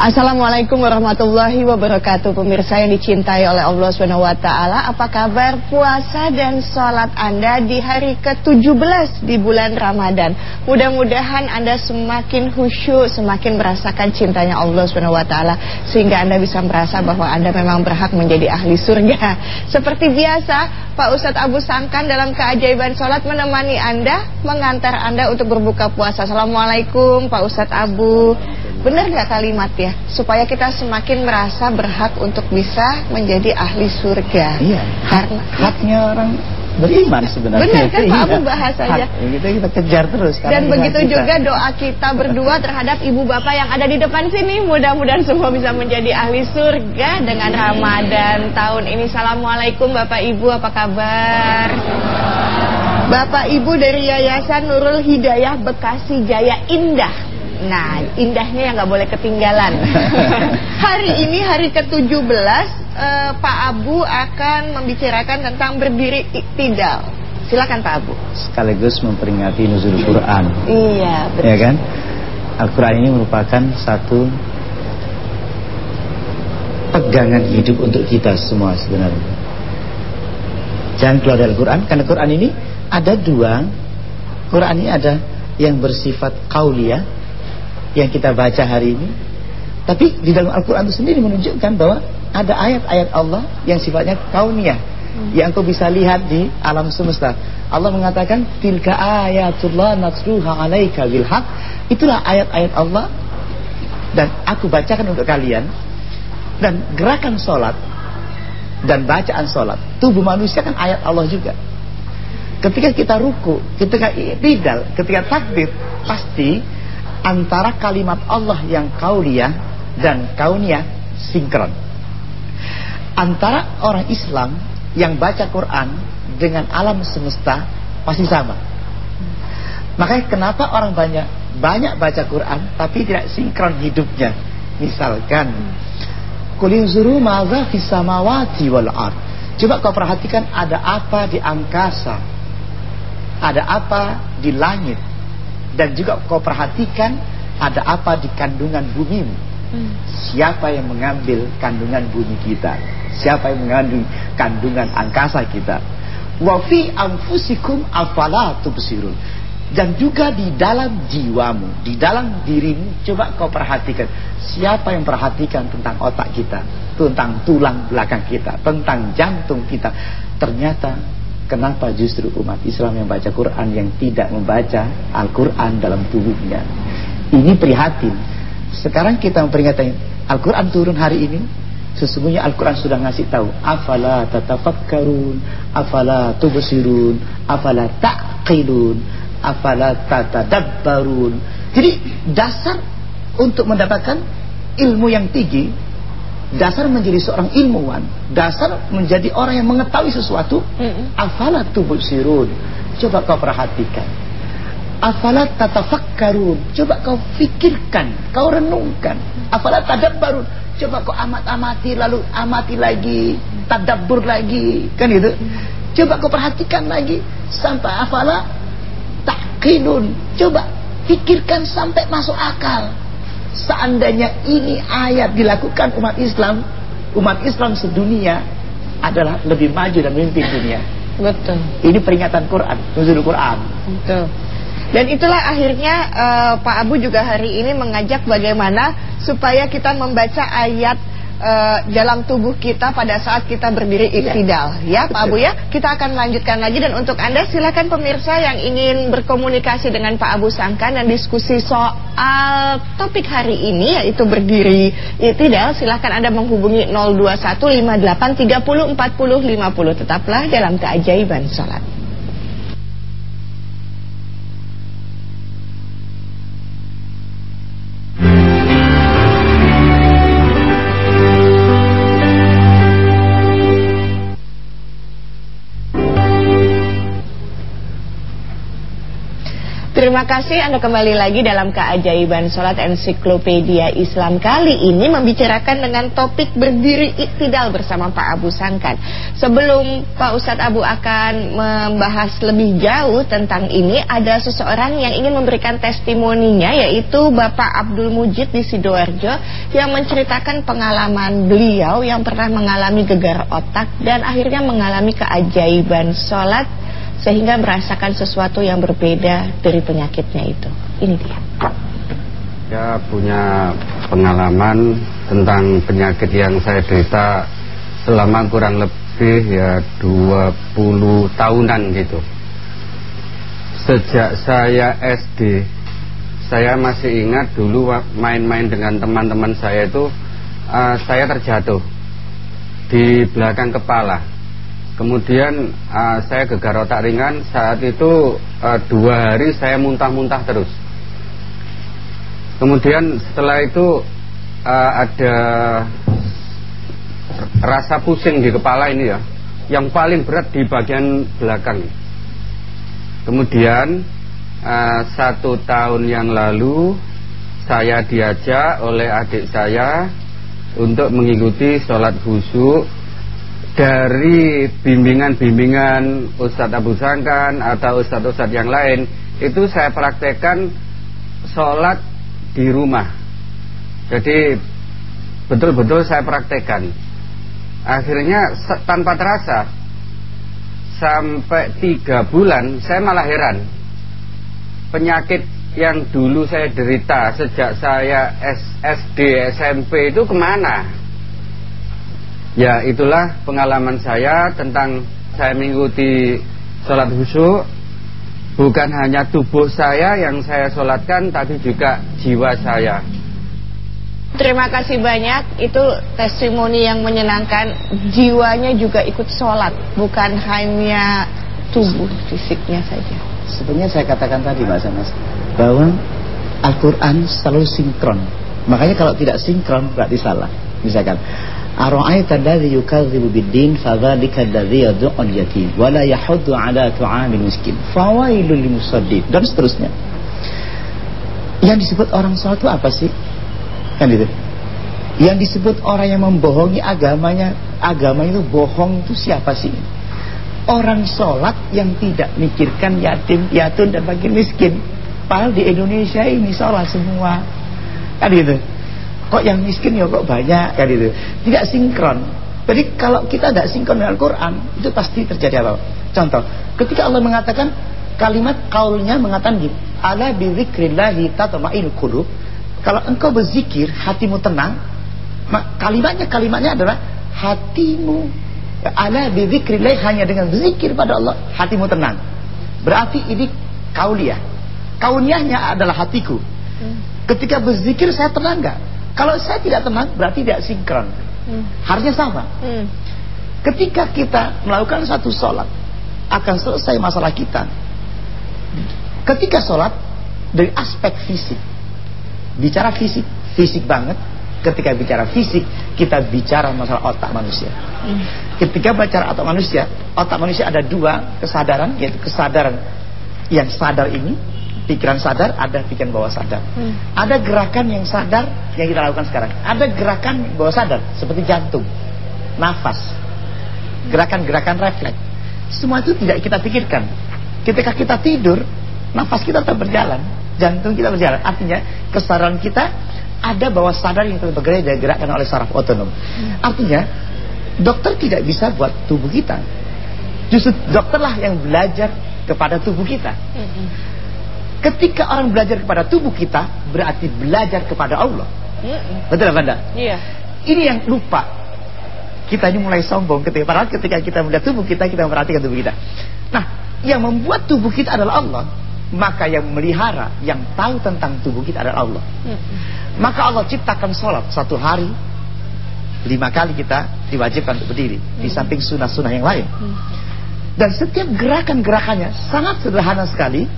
Assalamualaikum warahmatullahi wabarakatuh. Pemirsa yang dicintai oleh Allah SWT Apa kabar puasa dan sholat Anda di hari ke-17 di bulan Ramadan? Mudah-mudahan Anda semakin khusyuk Semakin merasakan cintanya Allah SWT Sehingga Anda bisa merasa bahwa Anda memang berhak menjadi ahli surga. Seperti biasa Pak Ustadz Abu Sangkan dalam keajaiban sholat Menemani Anda Mengantar Anda untuk berbuka puasa. Assalamualaikum Pak Ustadz Abu Benar nggak kalimat ya? Supaya kita semakin merasa berhak untuk bisa menjadi ahli surga. Iya. Karena haknya orang beriman sebenarnya. Benar kan Pak Abu bahasanya. Hak, kita kita kejar terus. Dan begitu kita. juga doa kita berdua terhadap ibu bapak yang ada di depan sini. Mudah-mudahan semua bisa menjadi ahli surga dengan Ramadan tahun ini. Assalamualaikum Bapak Ibu, apa kabar? Bapak Ibu dari Yayasan Nurul Hidayah Bekasi Jaya Indah Nah, indahnya yang nggak boleh ketinggalan. hari ini hari ke-17 eh, Pak Abu akan membicarakan tentang berdiri iktidal. Silakan Pak Abu. Sekaligus memperingati nuzul Quran. Iya, betul. Ya kan? Al-Quran ini merupakan satu pegangan hidup untuk kita semua sebenarnya. Jangan keluar dari Al-Quran, karena Al-Quran ini ada dua. Quran ini ada yang bersifat kauliah yang kita baca hari ini. Tapi di dalam Al-Quran itu sendiri menunjukkan bahwa ada ayat-ayat Allah yang sifatnya kauniyah hmm. yang kau bisa lihat di alam semesta. Allah mengatakan tilka ayatullah natruha alaika bilhaq itulah ayat-ayat Allah. Dan aku bacakan untuk kalian. Dan gerakan sholat dan bacaan sholat tubuh manusia kan ayat Allah juga. Ketika kita ruku ketika tidak ketika takbir pasti antara kalimat Allah yang kauliah dan kauniyah sinkron. Antara orang Islam yang baca Quran dengan alam semesta pasti sama. Makanya kenapa orang banyak banyak baca Quran tapi tidak sinkron hidupnya. Misalkan Kulin zuru maza fis samawati wal ard. Coba kau perhatikan ada apa di angkasa. Ada apa di langit dan juga kau perhatikan ada apa di kandungan bumi hmm. siapa yang mengambil kandungan bumi kita? Siapa yang mengandung kandungan angkasa kita? Wa fi anfusikum afala tubsirun. Dan juga di dalam jiwamu di dalam dirimu coba kau perhatikan. Siapa yang perhatikan tentang otak kita tentang tulang belakang kita tentang jantung kita? Ternyata Kenapa justru umat Islam yang baca Quran yang tidak membaca Al-Quran dalam tubuhnya? Ini prihatin. Sekarang kita memperingati Al-Quran turun hari ini. Sesungguhnya Al-Quran sudah ngasih tahu. Afala tatafakkarun, afala tubsirun, afala ta'qilun, afala tatadabbarun. Jadi dasar untuk mendapatkan ilmu yang tinggi dasar menjadi seorang ilmuwan, dasar menjadi orang yang mengetahui sesuatu, afala tubsirun. Coba kau perhatikan. Afala tatafakkarun. Coba kau fikirkan, kau renungkan. Afala tadabbarun. Coba kau amat-amati lalu amati lagi, tadabbur lagi, kan itu. Coba kau perhatikan lagi sampai afala takidun. Coba pikirkan sampai masuk akal. Seandainya ini ayat dilakukan umat Islam, umat Islam sedunia adalah lebih maju dan memimpin dunia. Betul. Ini peringatan Quran, nuzul Quran. Betul. Dan itulah akhirnya uh, Pak Abu juga hari ini mengajak bagaimana supaya kita membaca ayat uh, dalam tubuh kita pada saat kita berdiri iktidal. Ya Pak Abu ya. Kita akan lanjutkan lagi dan untuk Anda silakan pemirsa yang ingin berkomunikasi dengan Pak Abu Sangkan dan diskusi soal topik hari ini yaitu berdiri iktidal silakan Anda menghubungi 02158304050 tetaplah dalam keajaiban salat Terima kasih Anda kembali lagi dalam keajaiban sholat ensiklopedia Islam kali ini membicarakan dengan topik berdiri iktidal bersama Pak Abu Sangkan. Sebelum Pak Ustadz Abu akan membahas lebih jauh tentang ini, ada seseorang yang ingin memberikan testimoninya yaitu Bapak Abdul Mujid di Sidoarjo yang menceritakan pengalaman beliau yang pernah mengalami gegar otak dan akhirnya mengalami keajaiban sholat sehingga merasakan sesuatu yang berbeda dari penyakitnya itu. Ini dia. Ya punya pengalaman tentang penyakit yang saya derita selama kurang lebih ya 20 tahunan gitu. Sejak saya SD, saya masih ingat dulu main-main dengan teman-teman saya itu uh, saya terjatuh di belakang kepala Kemudian uh, saya gegar otak ringan. Saat itu uh, dua hari saya muntah-muntah terus. Kemudian setelah itu uh, ada rasa pusing di kepala ini ya Yang paling berat di bagian belakang. Kemudian uh, satu tahun yang lalu Saya diajak oleh adik saya Untuk mengikuti sholat khusyuk dari bimbingan-bimbingan Ustadz Abu Sangkan atau Ustadz-Ustadz yang lain itu saya praktekkan sholat di rumah. Jadi betul-betul saya praktekkan. Akhirnya tanpa terasa sampai tiga bulan saya malah heran. Penyakit yang dulu saya derita sejak saya SD SMP itu ke mana Ya itulah pengalaman saya tentang saya mengikuti sholat khusyuk. Bukan hanya tubuh saya yang saya sholatkan tapi juga jiwa saya. Terima kasih banyak. Itu testimoni yang menyenangkan. Jiwanya juga ikut sholat Bukan hanya tubuh fisiknya saja. Sebenarnya saya katakan tadi Mbak Sanas Bahwa Al-Quran selalu sinkron. Makanya kalau tidak sinkron berarti salah Misalkan Ara'aita alladhi yukadzibu bid-din fadzalika alladhi yad'ul yatim wa la yahuddu 'ala tu'amil miskin. Fawailul limusaddid dan seterusnya. Yang disebut orang salat itu apa sih? Kan itu. Yang disebut orang yang membohongi agamanya, agama itu bohong itu siapa sih? Orang sholat yang tidak mikirkan yatim, piatu dan bagi miskin. Padahal di Indonesia ini sholat semua. Kan gitu. Kok yang miskin ya kok banyak kan itu. Tidak sinkron. Jadi kalau kita tidak sinkron dengan Al-Quran itu pasti terjadi apa? Contoh, ketika Allah mengatakan kalimat kaulnya mengatakan gitu, ala bidzikrillahi tatma'innul qulub. Kalau engkau berzikir, hatimu tenang. Kalimatnya kalimatnya adalah hatimu ala bidzikrillah hanya dengan berzikir pada Allah, hatimu tenang. Berarti ini kauliah. Kauniahnya adalah hatiku. Hmm. Ketika berzikir saya tenang enggak? Kalau saya tidak tenang berarti tidak sinkron. Hmm. Harusnya sama. Hmm. Ketika kita melakukan satu sholat akan selesai masalah kita. Ketika sholat dari aspek fisik, bicara fisik, fisik banget. Ketika bicara fisik, kita bicara masalah otak manusia. Hmm. Ketika bicara otak manusia, otak manusia ada dua kesadaran, yaitu kesadaran yang sadar ini pikiran sadar, ada pikiran bawah sadar. Hmm. Ada gerakan yang sadar yang kita lakukan sekarang. Ada gerakan bawah sadar seperti jantung, nafas, gerakan-gerakan refleks. Semua itu tidak kita pikirkan. Ketika kita tidur, nafas kita tetap berjalan, jantung kita berjalan. Artinya kesadaran kita ada bawah sadar yang tetap bergerak dan digerakkan oleh saraf otonom. Hmm. Artinya dokter tidak bisa buat tubuh kita. Justru dokterlah yang belajar kepada tubuh kita. Hmm. Ketika orang belajar kepada tubuh kita Berarti belajar kepada Allah. Mm Betul apa enggak? Iya. Ini yang lupa. Kita ini mulai sombong ketika Padahal ketika kita melihat tubuh kita Kita memperhatikan tubuh kita. Nah yang membuat tubuh kita adalah Allah. Maka yang melihara Yang tahu tentang tubuh kita adalah Allah. Mm Maka Allah ciptakan sholat Satu hari Lima kali kita diwajibkan untuk berdiri mm Di samping sunnah-sunnah yang lain. Mm Dan setiap gerakan-gerakannya Sangat sederhana sekali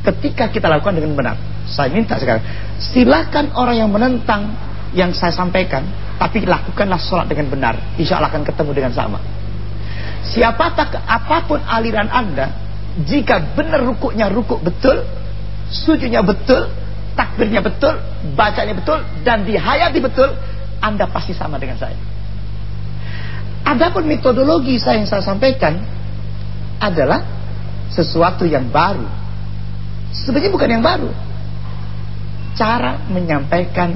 ketika kita lakukan dengan benar. Saya minta sekarang, silakan orang yang menentang yang saya sampaikan, tapi lakukanlah sholat dengan benar. Insya Allah akan ketemu dengan sama. Siapa tak apa pun aliran anda, jika benar rukuknya rukuk betul, sujudnya betul, takbirnya betul, bacanya betul, dan dihayati betul, Anda pasti sama dengan saya. Adapun metodologi saya yang saya sampaikan adalah sesuatu yang baru. Sebenarnya bukan yang baru. Cara menyampaikan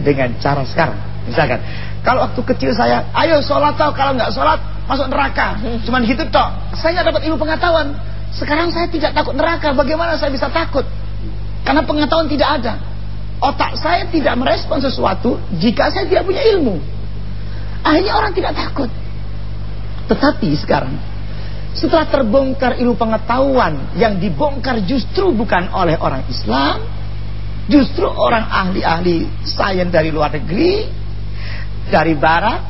dengan cara sekarang. Misalkan, kalau waktu kecil saya, ayo sholat tau, kalau nggak sholat masuk neraka. Cuman gitu toh. Saya nggak dapat ilmu pengetahuan. Sekarang saya tidak takut neraka. Bagaimana saya bisa takut? Karena pengetahuan tidak ada. Otak saya tidak merespon sesuatu jika saya tidak punya ilmu. Akhirnya orang tidak takut. Tetapi sekarang setelah terbongkar ilmu pengetahuan yang dibongkar justru bukan oleh orang Islam, justru orang ahli-ahli sains dari luar negeri, dari barat,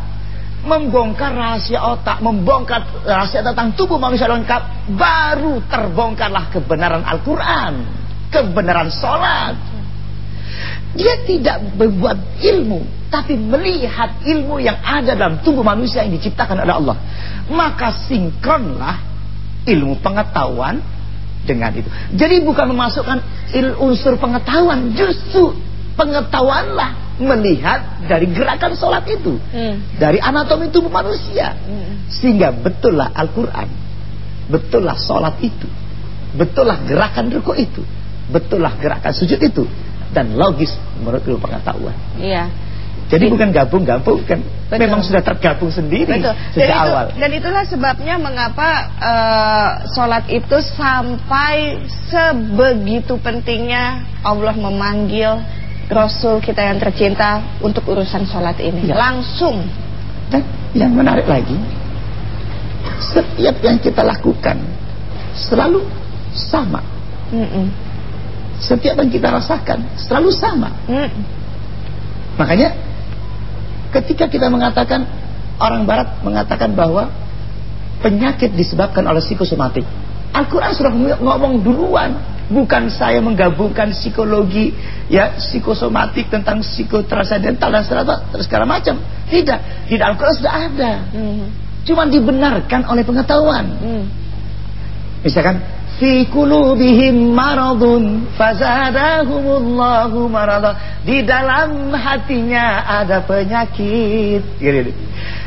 membongkar rahasia otak, membongkar rahasia tentang tubuh manusia lengkap, baru terbongkarlah kebenaran Al-Quran, kebenaran sholat. Dia tidak berbuat ilmu, tapi melihat ilmu yang ada dalam tubuh manusia yang diciptakan oleh Allah. Maka sinkronlah ilmu pengetahuan dengan itu. Jadi bukan memasukkan unsur pengetahuan, justru pengetahuanlah melihat dari gerakan sholat itu hmm. dari anatomi tubuh manusia hmm. sehingga betullah Al-Quran betullah sholat itu betullah gerakan ruku itu betullah gerakan sujud itu dan logis menurut ilmu pengetahuan iya jadi bukan gabung-gabung kan Betul. memang sudah tergabung sendiri Betul. sejak dan itu, awal. Dan itulah sebabnya mengapa uh, sholat itu sampai sebegitu pentingnya Allah memanggil Rasul kita yang tercinta untuk urusan sholat ini ya. langsung dan yang menarik lagi setiap yang kita lakukan selalu sama mm -mm. Setiap yang kita rasakan selalu sama mm. makanya ketika kita mengatakan orang barat mengatakan bahwa penyakit disebabkan oleh psikosomatik Al-Quran sudah ngomong duluan bukan saya menggabungkan psikologi ya psikosomatik tentang psikotranscendental dan segala macam tidak di Al-Quran sudah ada hmm. cuma dibenarkan oleh pengetahuan hmm. misalkan fi qulubihim maradun fazadahumullahu marada di dalam hatinya ada penyakit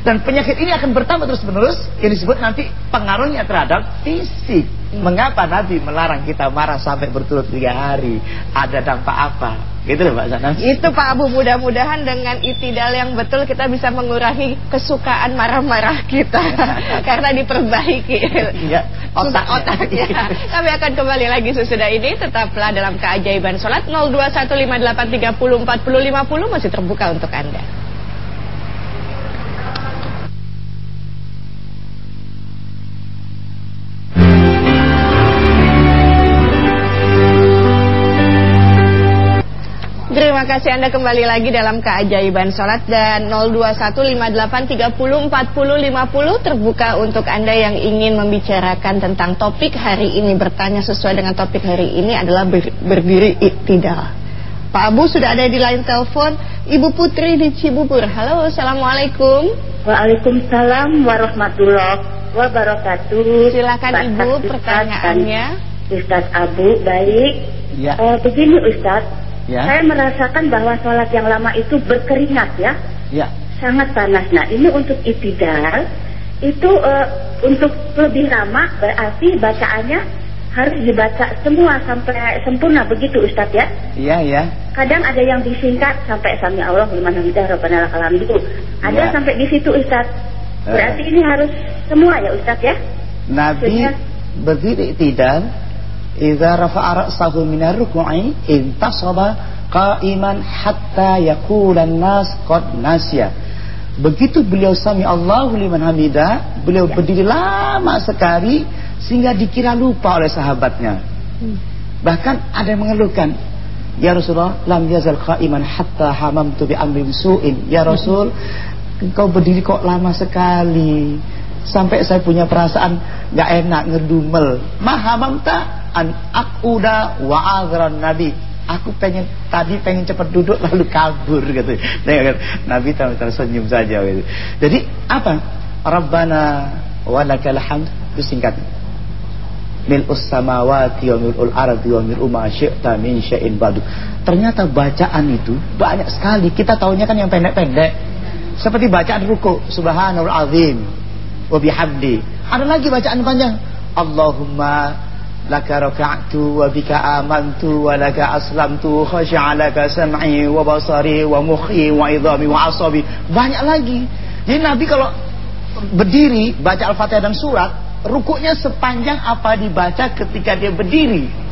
dan penyakit ini akan bertambah terus menerus yang disebut nanti pengaruhnya terhadap fisik Mengapa Nabi melarang kita marah sampai berturut tiga hari? Ada dampak apa? Gitu loh Pak Sanas. Itu Pak Abu mudah-mudahan dengan itidal yang betul kita bisa mengurangi kesukaan marah-marah kita karena diperbaiki ya, otak otaknya. Kami akan kembali lagi sesudah ini tetaplah dalam keajaiban salat 021583404050 masih terbuka untuk Anda. Terima kasih Anda kembali lagi dalam keajaiban sholat dan 021583404050 terbuka untuk Anda yang ingin membicarakan tentang topik hari ini bertanya sesuai dengan topik hari ini adalah ber berdiri iktidal. Pak Abu sudah ada di line telepon Ibu Putri di Cibubur. Halo, Assalamualaikum. Waalaikumsalam warahmatullahi wabarakatuh. Silakan Ibu pertanyaannya. Ustaz Abu, baik. Ya. Uh, begini Ustaz, ya. saya merasakan bahwa sholat yang lama itu berkeringat ya, ya. sangat panas. Nah ini untuk itidal, itu uh, untuk lebih lama berarti bacaannya harus dibaca semua sampai sempurna begitu Ustadz ya? Iya iya. Kadang ada yang disingkat sampai sami Allah liman hamidah rabbana lakal hamdu. Ada ya. sampai di situ Ustadz. Eh. Berarti uh. ini harus semua ya Ustadz ya? Nabi Maksudnya, berdiri tidak idza rafa'a ra'sahu min ar-ruk'i intasaba qa'iman hatta yaqula an-nas qad nasya begitu beliau sami Allahu liman hamida beliau berdiri lama sekali sehingga dikira lupa oleh sahabatnya. Bahkan ada yang mengeluhkan Ya Rasulullah lam yazal qa'iman hatta hamamtu bi amrin su'in. Ya Rasul engkau berdiri kok lama sekali? Sampai saya punya perasaan gak enak ngerdumel. Mahamamta an akuda wa azran nabi aku pengen tadi pengen cepat duduk lalu kabur gitu nah, nabi tersenyum saja gitu jadi apa rabbana wa lakal hamd itu singkat mil'us samawati wa mil'ul ardi wa mil'u ma syi'ta min syai'in badu. Ternyata bacaan itu banyak sekali. Kita tahunya kan yang pendek-pendek. Seperti bacaan ruku, subhanallah azim wa bihamdi. Ada lagi bacaan panjang. Allahumma laka raka'tu wa bika amantu wa laka aslamtu khasha'a laka sam'i wa basari wa mukhi wa idhami wa asabi. Banyak lagi. Jadi Nabi kalau berdiri baca Al-Fatihah dan surat rukuknya sepanjang apa dibaca ketika dia berdiri.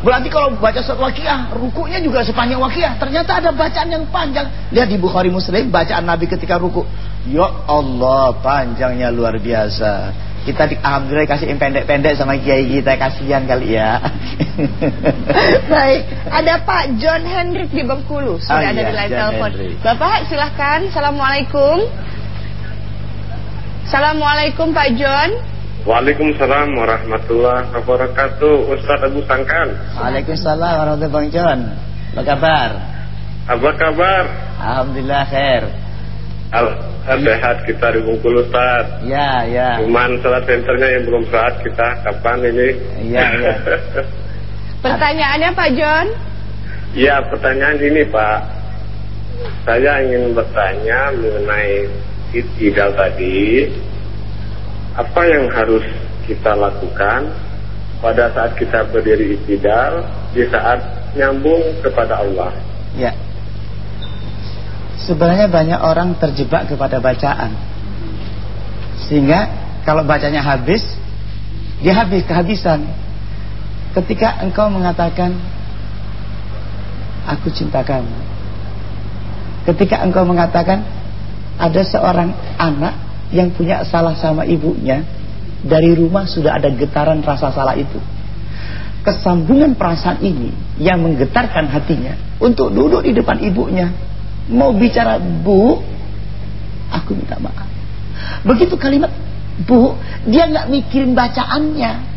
Berarti kalau baca surat waqiah, rukuknya juga sepanjang waqiah. Ternyata ada bacaan yang panjang. Lihat di Bukhari Muslim, bacaan Nabi ketika rukuk. Ya Allah, panjangnya luar biasa. Kita di, alhamdulillah kasih yang pendek-pendek sama kiai kita, kasihan kali ya. Baik, ada Pak John Hendrik di Bengkulu, sudah oh, ada iya, di line telepon. Bapak silahkan, Assalamualaikum. Assalamualaikum Pak John. Waalaikumsalam warahmatullahi wabarakatuh Ustaz Abu Sangkan Waalaikumsalam warahmatullahi wabarakatuh Bang John Apa kabar? Apa kabar? Alhamdulillah khair Sehat kita di Bungkul Ustaz Ya ya Cuman salat centernya yang belum saat kita Kapan ini? Iya ya Pertanyaannya Pak John? Ya pertanyaan ini Pak Saya ingin bertanya mengenai Itidal tadi apa yang harus kita lakukan pada saat kita berdiri istidal di saat nyambung kepada Allah. Ya. Sebenarnya banyak orang terjebak kepada bacaan. Sehingga kalau bacanya habis, dia habis kehabisan. Ketika engkau mengatakan aku cinta kamu. Ketika engkau mengatakan ada seorang anak yang punya salah sama ibunya dari rumah sudah ada getaran rasa salah itu kesambungan perasaan ini yang menggetarkan hatinya untuk duduk di depan ibunya mau bicara bu aku minta maaf begitu kalimat bu dia nggak mikirin bacaannya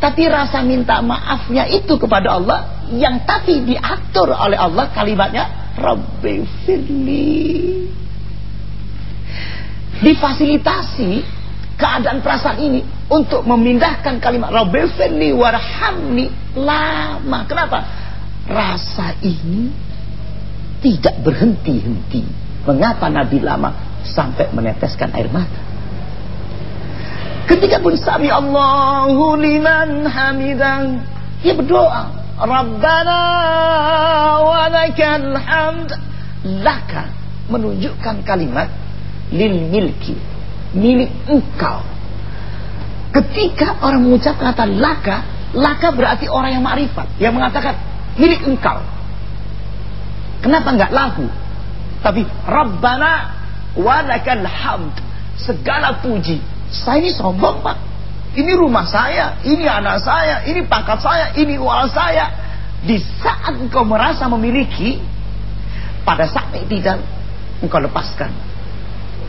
tapi rasa minta maafnya itu kepada Allah yang tapi diatur oleh Allah kalimatnya Rabbi firli difasilitasi keadaan perasaan ini untuk memindahkan kalimat Rabbifirli warhamni lama. Kenapa? Rasa ini tidak berhenti-henti. Mengapa Nabi lama sampai meneteskan air mata? Ketika pun sami Allahu liman hamidan, dia berdoa, Rabbana wa lakal hamd. Laka menunjukkan kalimat lil milki milik engkau ketika orang mengucap kata laka laka berarti orang yang makrifat yang mengatakan milik engkau kenapa enggak lahu tapi rabbana walakal hamd. Segala puji. Saya ini sombong pak. Ini rumah saya, ini anak saya, ini pangkat saya, ini uang saya. Di saat engkau merasa memiliki, pada saat tidak engkau lepaskan.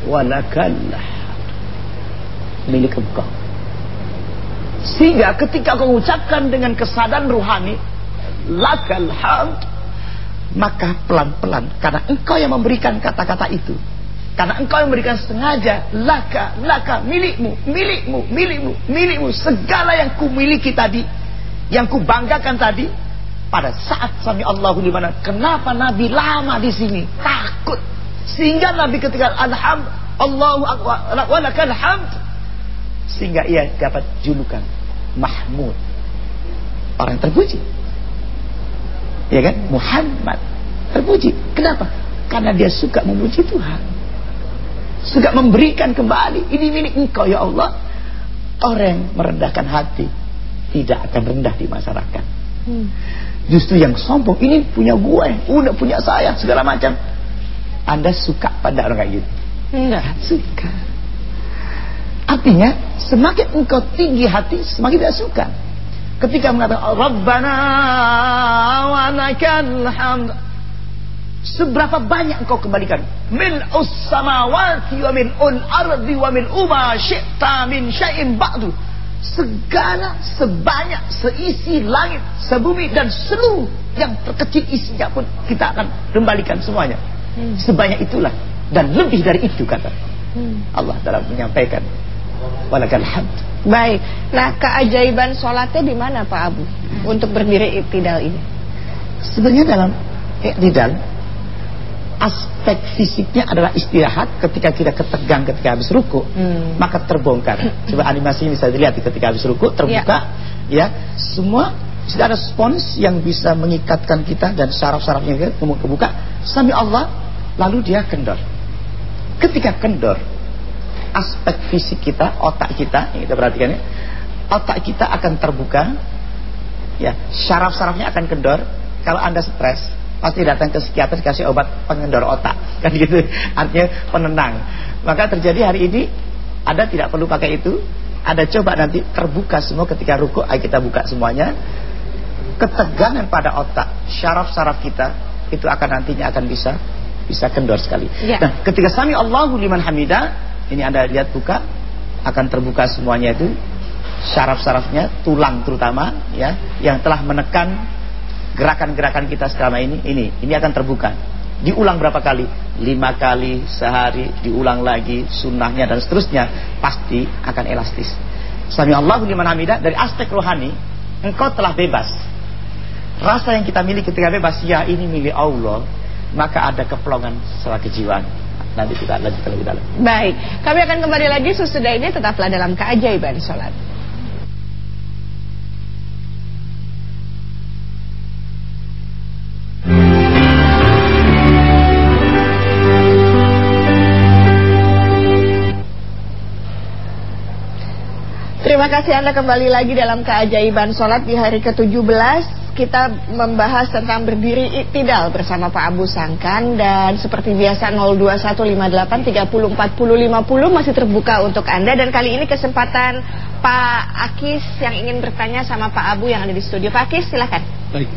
Walakallah milik engkau. Sehingga ketika kau ucapkan dengan kesadaran ruhani lakal hamd maka pelan-pelan karena engkau yang memberikan kata-kata itu karena engkau yang memberikan sengaja laka laka milikmu milikmu milikmu milikmu segala yang ku miliki tadi yang ku banggakan tadi pada saat sami Allahu di mana kenapa Nabi lama di sini takut sehingga Nabi ketika alham Allahu akbar walakal sehingga ia dapat julukan Mahmud. Orang terpuji. Ya kan? Muhammad terpuji. Kenapa? Karena dia suka memuji Tuhan. Suka memberikan kembali. Ini milik engkau ya Allah. Orang yang merendahkan hati tidak akan rendah di masyarakat. Hmm. Justru yang sombong ini punya gue, udah punya saya segala macam. Anda suka pada orang kayak gitu? Enggak suka. Artinya semakin engkau tinggi hati semakin tidak suka. Ketika mengatakan Rabbana wa lakal hamd Seberapa banyak engkau kembalikan? Min samawati wa min ul ardi wa min uma syi'ta min syai'in ba'du. Segala sebanyak seisi langit Sebumi dan seluruh yang terkecil isinya pun Kita akan kembalikan semuanya. Hmm. Sebanyak itulah. Dan lebih dari itu kata hmm. Allah dalam menyampaikan walakal hamd. Baik. Nah, keajaiban sholatnya di mana Pak Abu untuk berdiri iktidal ini? Sebenarnya dalam iktidal aspek fisiknya adalah istirahat ketika kita ketegang ketika habis ruku hmm. maka terbongkar coba animasi ini bisa dilihat ketika habis ruku terbuka ya, ya semua sudah ada spons yang bisa mengikatkan kita dan saraf-sarafnya kita kebuka sami Allah lalu dia kendor ketika kendor aspek fisik kita, otak kita, kita perhatikan ya, otak kita akan terbuka, ya, syaraf-syarafnya akan kendor. Kalau anda stres, pasti datang ke psikiater kasih obat pengendor otak, kan gitu, artinya penenang. Maka terjadi hari ini, ada tidak perlu pakai itu, ada coba nanti terbuka semua ketika ruku, ayo kita buka semuanya. Ketegangan pada otak, syaraf-syaraf kita itu akan nantinya akan bisa bisa kendor sekali. Ya. Nah, ketika sami Allahu liman hamidah ini Anda lihat buka akan terbuka semuanya itu saraf-sarafnya, tulang terutama ya yang telah menekan gerakan-gerakan kita selama ini ini ini akan terbuka. Diulang berapa kali? Lima kali sehari, diulang lagi sunnahnya dan seterusnya pasti akan elastis. Sami dari aspek rohani engkau telah bebas. Rasa yang kita miliki ketika bebas ya ini milik Allah, maka ada keplongan secara kejiwaan nanti kita lanjutkan lebih dalam. Baik, kami akan kembali lagi sesudah ini tetaplah dalam keajaiban sholat. Terima kasih Anda kembali lagi dalam keajaiban sholat di hari ke-17 kita membahas tentang berdiri iktidal bersama Pak Abu Sangkan dan seperti biasa 02158304050 masih terbuka untuk Anda dan kali ini kesempatan Pak Akis yang ingin bertanya sama Pak Abu yang ada di studio. Pak Akis silakan. Baik.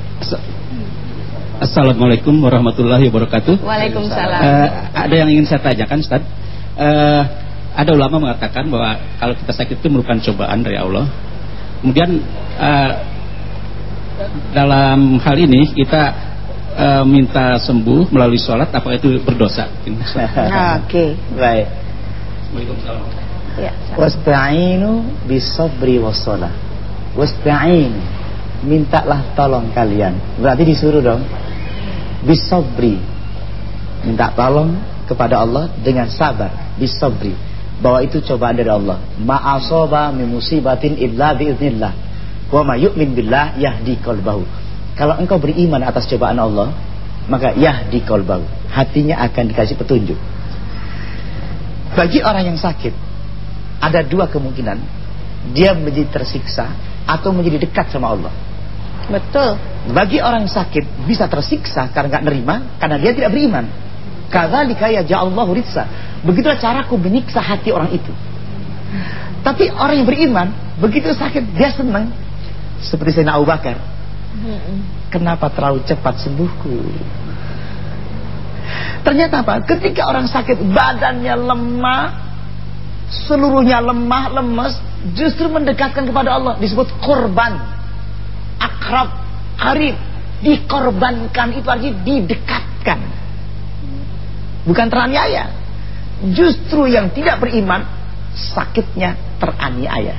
Assalamualaikum warahmatullahi wabarakatuh. Waalaikumsalam. Uh, ada yang ingin saya tanyakan, Ustaz. Uh, ada ulama mengatakan bahwa kalau kita sakit itu merupakan cobaan dari Allah. Kemudian uh, dalam hal ini kita uh, minta sembuh melalui sholat apa itu berdosa? Oke, okay. baik. Waalaikumsalam. Ya, Wasta'inu bisabri wassalah. Wasta'in mintalah tolong kalian. Berarti disuruh dong. Bisabri. Minta tolong kepada Allah dengan sabar, bisabri. Bahwa itu cobaan dari Allah. Ma'asoba min musibatin illa biiznillah Wa ma yu'min billah yahdi qalbahu. Kalau engkau beriman atas cobaan Allah, maka yahdi qalbahu. Hatinya akan dikasih petunjuk. Bagi orang yang sakit, ada dua kemungkinan. Dia menjadi tersiksa atau menjadi dekat sama Allah. Betul. Bagi orang yang sakit bisa tersiksa karena nggak nerima karena dia tidak beriman. Kadzalika ya ja'allahu ritsa. Begitulah caraku menyiksa hati orang itu. Tapi orang yang beriman, begitu sakit dia senang, seperti saya Abu Bakar. Kenapa terlalu cepat sembuhku? Ternyata apa? Ketika orang sakit badannya lemah, seluruhnya lemah, lemes, justru mendekatkan kepada Allah disebut korban. Akrab, karib, dikorbankan itu artinya didekatkan. Bukan teraniaya. Justru yang tidak beriman sakitnya teraniaya.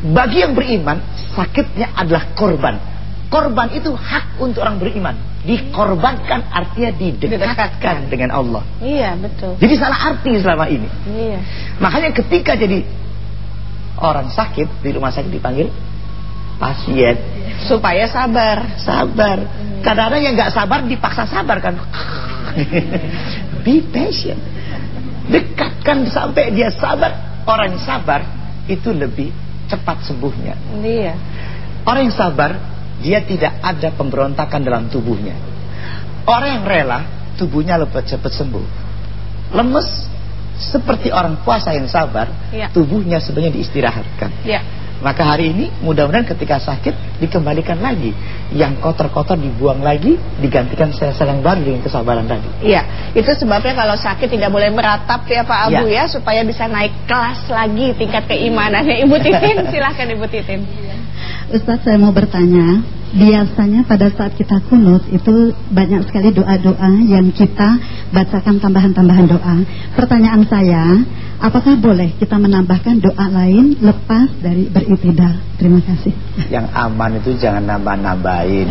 Bagi yang beriman, sakitnya adalah korban. Korban itu hak untuk orang beriman. Dikorbankan artinya didekatkan dengan Allah. Iya, betul. Jadi salah arti selama ini. Iya. Makanya ketika jadi orang sakit di rumah sakit dipanggil pasien supaya sabar. Sabar. Hmm. Kadang-kadang yang nggak sabar dipaksa sabar kan. Be patient. Dekatkan sampai dia sabar. Orang sabar itu lebih cepat sembuhnya. Iya. Orang yang sabar, dia tidak ada pemberontakan dalam tubuhnya. Orang yang rela, tubuhnya lebih cepat sembuh. Lemes, seperti orang puasa yang sabar, ya. tubuhnya sebenarnya diistirahatkan. Ya. Maka hari ini mudah-mudahan ketika sakit dikembalikan lagi. Yang kotor-kotor dibuang lagi, digantikan sel-sel yang baru dengan kesabaran tadi. Iya, itu sebabnya kalau sakit tidak boleh meratap ya Pak Abu ya, ya supaya bisa naik kelas lagi tingkat keimanannya. Ibu Titin, silahkan Ibu Titin. Ustaz saya mau bertanya, biasanya pada saat kita kunut itu banyak sekali doa-doa yang kita bacakan tambahan-tambahan doa. Pertanyaan saya, Apakah boleh kita menambahkan doa lain lepas dari beritidal? Terima kasih. Yang aman itu jangan nambah-nambahin.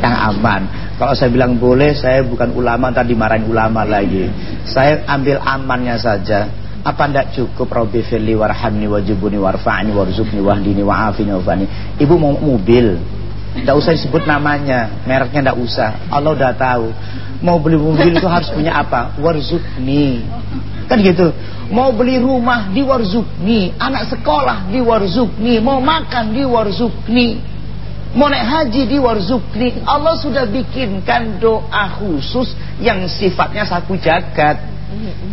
Yang aman. Kalau saya bilang boleh, saya bukan ulama tadi marahin ulama lagi. Saya ambil amannya saja. Apa ndak cukup Rabbi firli warhamni wajibuni warfa'ni warzukni wahdini wa'afini wafani. Ibu mau mobil. Ndak usah disebut namanya, mereknya ndak usah. Allah udah tahu. Mau beli mobil itu harus punya apa? Warzukni. Kan gitu. Mau beli rumah di warzukni, anak sekolah di warzukni, mau makan di warzukni. Mau naik haji di warzukni. Allah sudah bikinkan doa khusus yang sifatnya sapu jagat.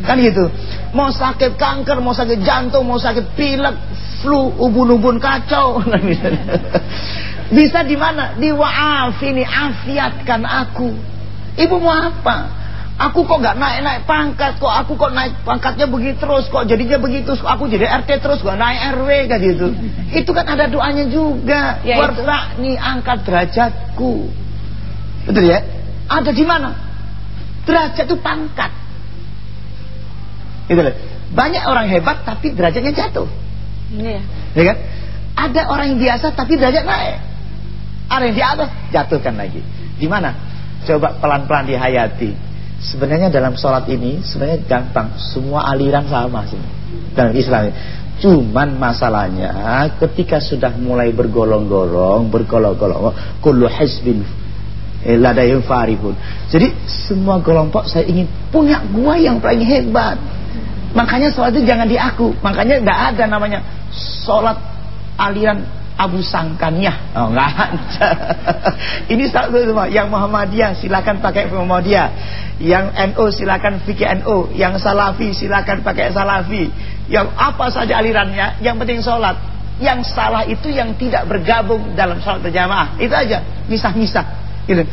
Kan gitu. Mau sakit kanker, mau sakit jantung, mau sakit pilek, flu, ubun-ubun kacau. Bisa di mana? Di wa'afini, afiatkan aku. Ibu mau apa? Aku kok gak naik-naik pangkat Kok aku kok naik pangkatnya begitu terus Kok jadinya begitu Kok aku jadi RT terus Kok naik RW kan gitu Itu kan ada doanya juga ya, nih angkat derajatku Betul ya Ada di mana Derajat itu pangkat Gitu loh. Banyak orang hebat tapi derajatnya jatuh. Iya. Ya kan? Ada orang yang biasa tapi derajat naik. Ada yang di atas jatuhkan lagi. Di mana? Coba pelan-pelan dihayati. Sebenarnya dalam sholat ini sebenarnya gampang. Semua aliran sama sih. Dalam Islam. Cuman masalahnya ketika sudah mulai bergolong-golong, bergolong-golong, kullu hizbin eh, ladayum farihun. Jadi semua kelompok saya ingin punya gua yang paling hebat. Makanya sholat itu jangan di aku. Makanya tidak ada namanya sholat aliran Abu Sangkanya. Oh, enggak. Ini satu semua. Yang Muhammadiyah silakan pakai Muhammadiyah. Yang NU silakan fikih NU. Yang Salafi silakan pakai Salafi. Yang apa saja alirannya, yang penting sholat. Yang salah itu yang tidak bergabung dalam sholat berjamaah. Itu aja. Misah-misah. Gitu.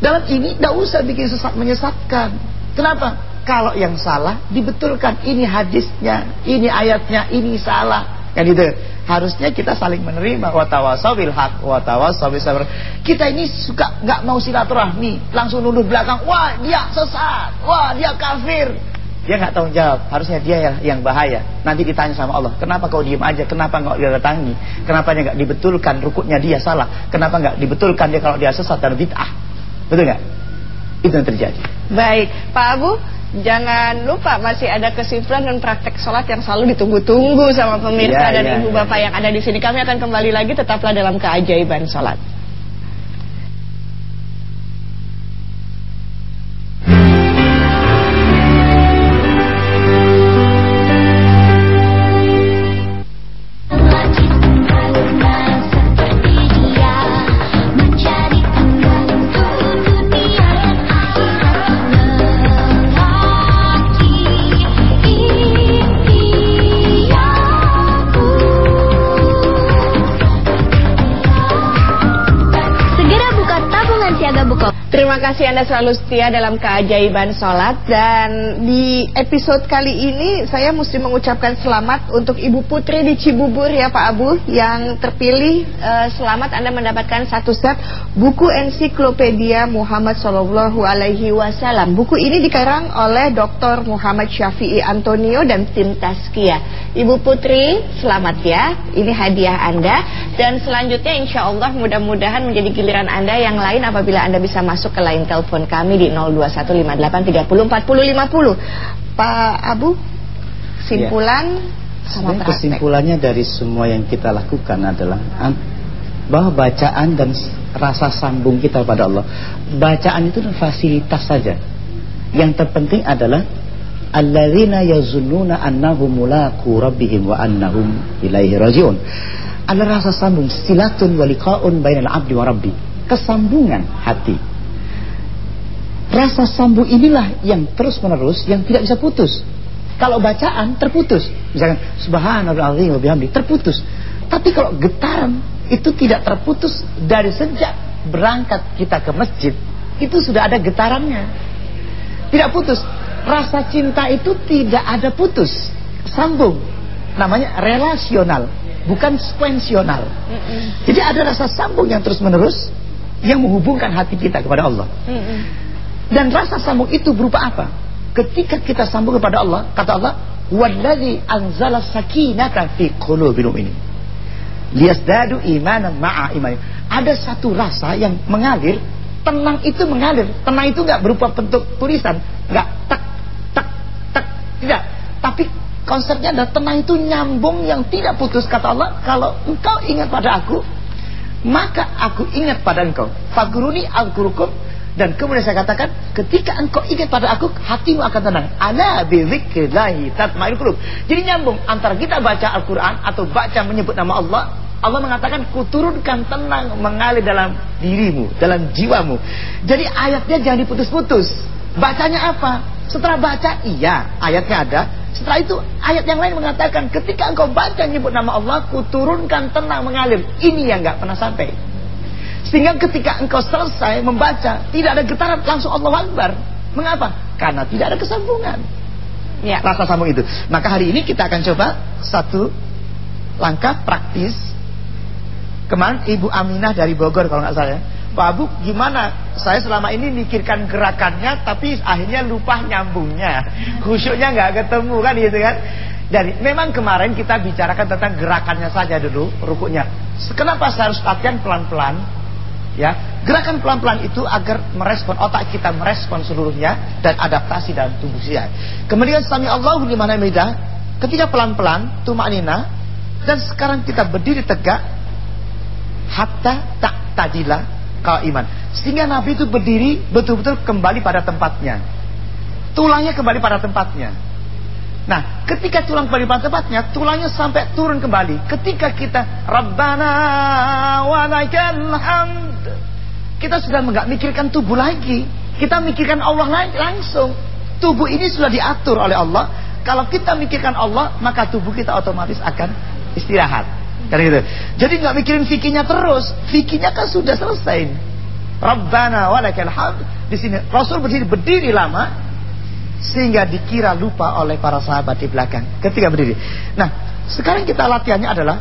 Dalam ini tidak usah bikin sesat menyesatkan. Kenapa? Kalau yang salah dibetulkan ini hadisnya, ini ayatnya, ini salah. Kan itu. Harusnya kita saling menerima wa tawassabil haq wa tawassabil sabr. Kita ini suka nggak mau silaturahmi, langsung nuduh belakang, wah dia sesat, wah dia kafir. Dia nggak tanggung jawab. Harusnya dia yang yang bahaya. Nanti ditanya sama Allah, kenapa kau diem aja? Kenapa nggak dia datangi? Kenapa nggak dibetulkan rukuknya dia salah? Kenapa nggak dibetulkan dia kalau dia sesat dan bid'ah? Betul nggak? Itu yang terjadi. Baik, Pak Abu. Jangan lupa masih ada kesimpulan dan praktek sholat yang selalu ditunggu-tunggu sama pemirsa ya, dan ya, ibu bapak ya. yang ada di sini. Kami akan kembali lagi tetaplah dalam keajaiban sholat. Terima kasih Anda selalu setia dalam keajaiban sholat. Dan di episode kali ini saya mesti mengucapkan selamat untuk Ibu Putri di Cibubur ya Pak Abu Yang terpilih uh, selamat Anda mendapatkan satu set buku ensiklopedia Muhammad Sallallahu Alaihi Wasallam. Buku ini dikarang oleh Dr. Muhammad Syafi'i Antonio dan tim Taskia Ibu Putri selamat ya. Ini hadiah Anda. Dan selanjutnya insya Allah mudah-mudahan menjadi giliran Anda yang lain apabila Anda bisa masuk ke line telepon kami di 02158304050. Pak Abu, kesimpulan ya. sama praktek. Kesimpulannya dari semua yang kita lakukan adalah bahwa bacaan dan rasa sambung kita pada Allah. Bacaan itu fasilitas saja. Yang terpenting adalah alladzina yazunnuna annahum mulaqu rabbihim wa annahum ilaihi rajiun. Ada rasa sambung silatun wa liqaun bainal abdi wa rabbi. Kesambungan hati Rasa sambung inilah yang terus menerus yang tidak bisa putus. Kalau bacaan terputus, misalkan subhanallah wa bihamdi terputus. Tapi kalau getaran itu tidak terputus dari sejak berangkat kita ke masjid, itu sudah ada getarannya. Tidak putus. Rasa cinta itu tidak ada putus, sambung. Namanya relasional, bukan sekuensional. Jadi ada rasa sambung yang terus menerus yang menghubungkan hati kita kepada Allah. Dan rasa sambung itu berupa apa? Ketika kita sambung kepada Allah, kata Allah, Walladzi anzala sakinata fi qulubil mu'minin. Liyazdadu imanan ma'a iman. Ada satu rasa yang mengalir, tenang itu mengalir. Tenang itu enggak berupa bentuk tulisan, enggak tak tak tak tidak. Tapi konsepnya adalah tenang itu nyambung yang tidak putus kata Allah kalau engkau ingat pada aku maka aku ingat pada engkau faguruni al-kurukum dan kemudian saya katakan ketika engkau ingat pada aku hatimu akan tenang. Ala bizikrillahi tatma'innul qulub. Jadi nyambung antara kita baca Al-Qur'an atau baca menyebut nama Allah Allah mengatakan kuturunkan tenang mengalir dalam dirimu dalam jiwamu. Jadi ayatnya jangan diputus-putus. Bacanya apa? Setelah baca iya ayatnya ada. Setelah itu ayat yang lain mengatakan ketika engkau baca nyebut nama Allah, kuturunkan tenang mengalir. Ini yang nggak pernah sampai. Sehingga ketika engkau selesai membaca, tidak ada getaran langsung Allah Akbar. Mengapa? Karena tidak ada kesambungan. Ya. Rasa sambung itu. Maka hari ini kita akan coba satu langkah praktis. Kemarin Ibu Aminah dari Bogor kalau nggak salah ya Pak Abu gimana? Saya selama ini mikirkan gerakannya tapi akhirnya lupa nyambungnya. Khusyuknya nggak ketemu kan gitu kan. Dari memang kemarin kita bicarakan tentang gerakannya saja dulu rukuknya. Kenapa saya harus latihan pelan-pelan? Ya, gerakan pelan-pelan itu agar merespon otak kita merespon seluruhnya dan adaptasi dalam tubuh saya. Kemudian sami Allahu liman hamidah, ketika pelan-pelan tumanina dan sekarang kita berdiri tegak hatta tak tadilah kalau iman. Sehingga Nabi itu berdiri betul-betul kembali pada tempatnya. Tulangnya kembali pada tempatnya. Nah, ketika tulang kembali pada tempatnya, tulangnya sampai turun kembali. Ketika kita Rabbana wa hamd. Kita sudah enggak mikirkan tubuh lagi. Kita mikirkan Allah langsung. Tubuh ini sudah diatur oleh Allah. Kalau kita mikirkan Allah, maka tubuh kita otomatis akan istirahat. Kan gitu. Jadi nggak mikirin fikihnya terus. Fikihnya kan sudah selesai. Rabbana walakal hamd. Di sini Rasul berdiri berdiri lama sehingga dikira lupa oleh para sahabat di belakang ketika berdiri. Nah, sekarang kita latihannya adalah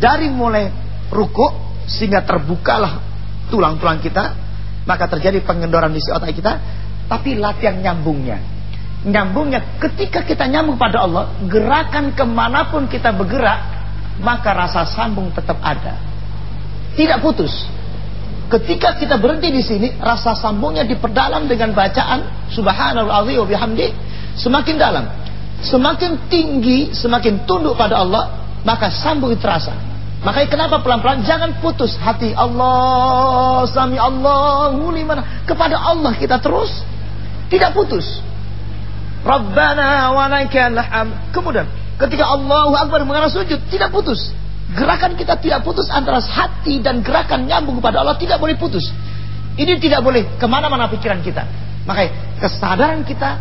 dari mulai rukuk sehingga terbukalah tulang-tulang kita, maka terjadi pengendoran di otak kita, tapi latihan nyambungnya. Nyambungnya ketika kita nyambung pada Allah, gerakan ke mana pun kita bergerak, maka rasa sambung tetap ada. Tidak putus. Ketika kita berhenti di sini, rasa sambungnya diperdalam dengan bacaan Subhanallah wa bihamdi semakin dalam. Semakin tinggi, semakin tunduk pada Allah, maka sambung terasa. Makanya kenapa pelan-pelan jangan putus hati Allah sami Allahu liman kepada Allah kita terus tidak putus. Rabbana wa lakal Kemudian Ketika Allahu Akbar mengarah sujud tidak putus. Gerakan kita tidak putus antara hati dan gerakan nyambung kepada Allah tidak boleh putus. Ini tidak boleh ke mana-mana pikiran kita. Makanya kesadaran kita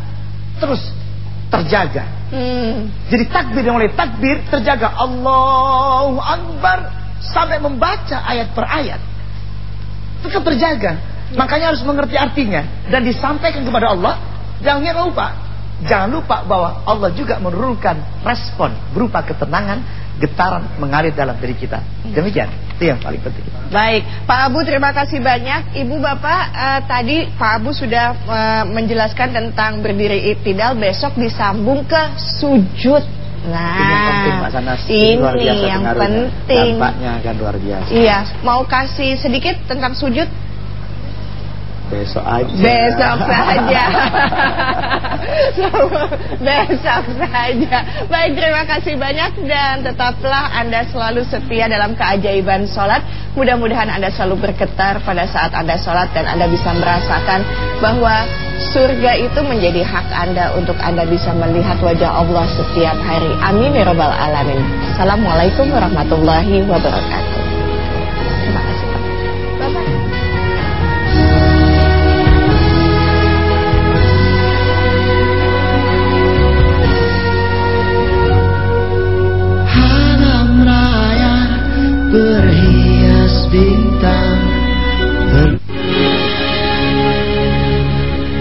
terus terjaga. Hmm. Jadi takbir yang mulai takbir terjaga Allahu Akbar sampai membaca ayat per ayat. Tetap terjaga. Makanya harus mengerti artinya dan disampaikan kepada Allah. Jangan lupa Jangan lupa bahwa Allah juga menurunkan respon berupa ketenangan, getaran mengalir dalam diri kita. Demikian, itu yang paling penting. Baik, Pak Abu terima kasih banyak. Ibu Bapak uh, tadi Pak Abu sudah uh, menjelaskan tentang berdiri itidal besok disambung ke sujud. Nah, ini yang penting Pak Sanas. Ini luar biasa yang penting. Dampaknya akan luar biasa. Iya, mau kasih sedikit tentang sujud? Besok aja. Besok saja. Besok saja. Baik, terima kasih banyak dan tetaplah Anda selalu setia dalam keajaiban sholat. Mudah-mudahan Anda selalu bergetar pada saat Anda sholat dan Anda bisa merasakan bahwa surga itu menjadi hak Anda untuk Anda bisa melihat wajah Allah setiap hari. Amin ya rabbal alamin. Assalamualaikum warahmatullahi wabarakatuh.